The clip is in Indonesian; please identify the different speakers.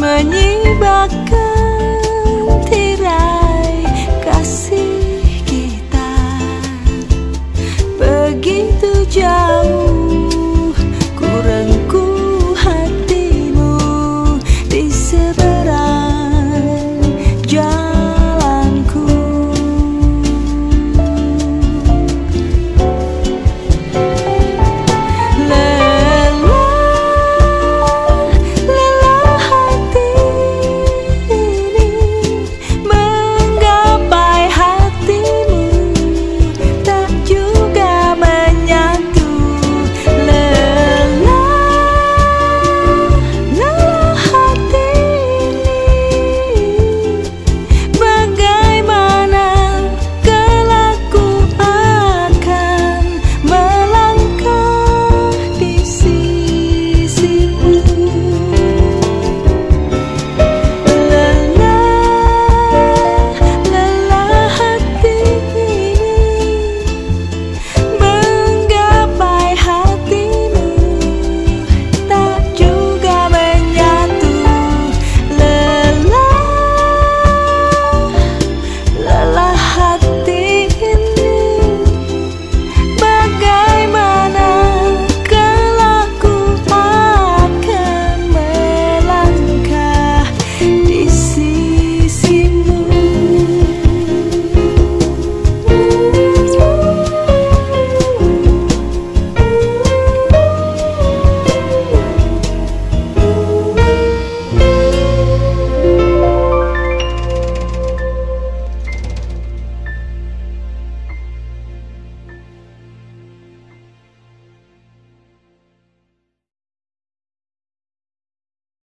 Speaker 1: menyibakkan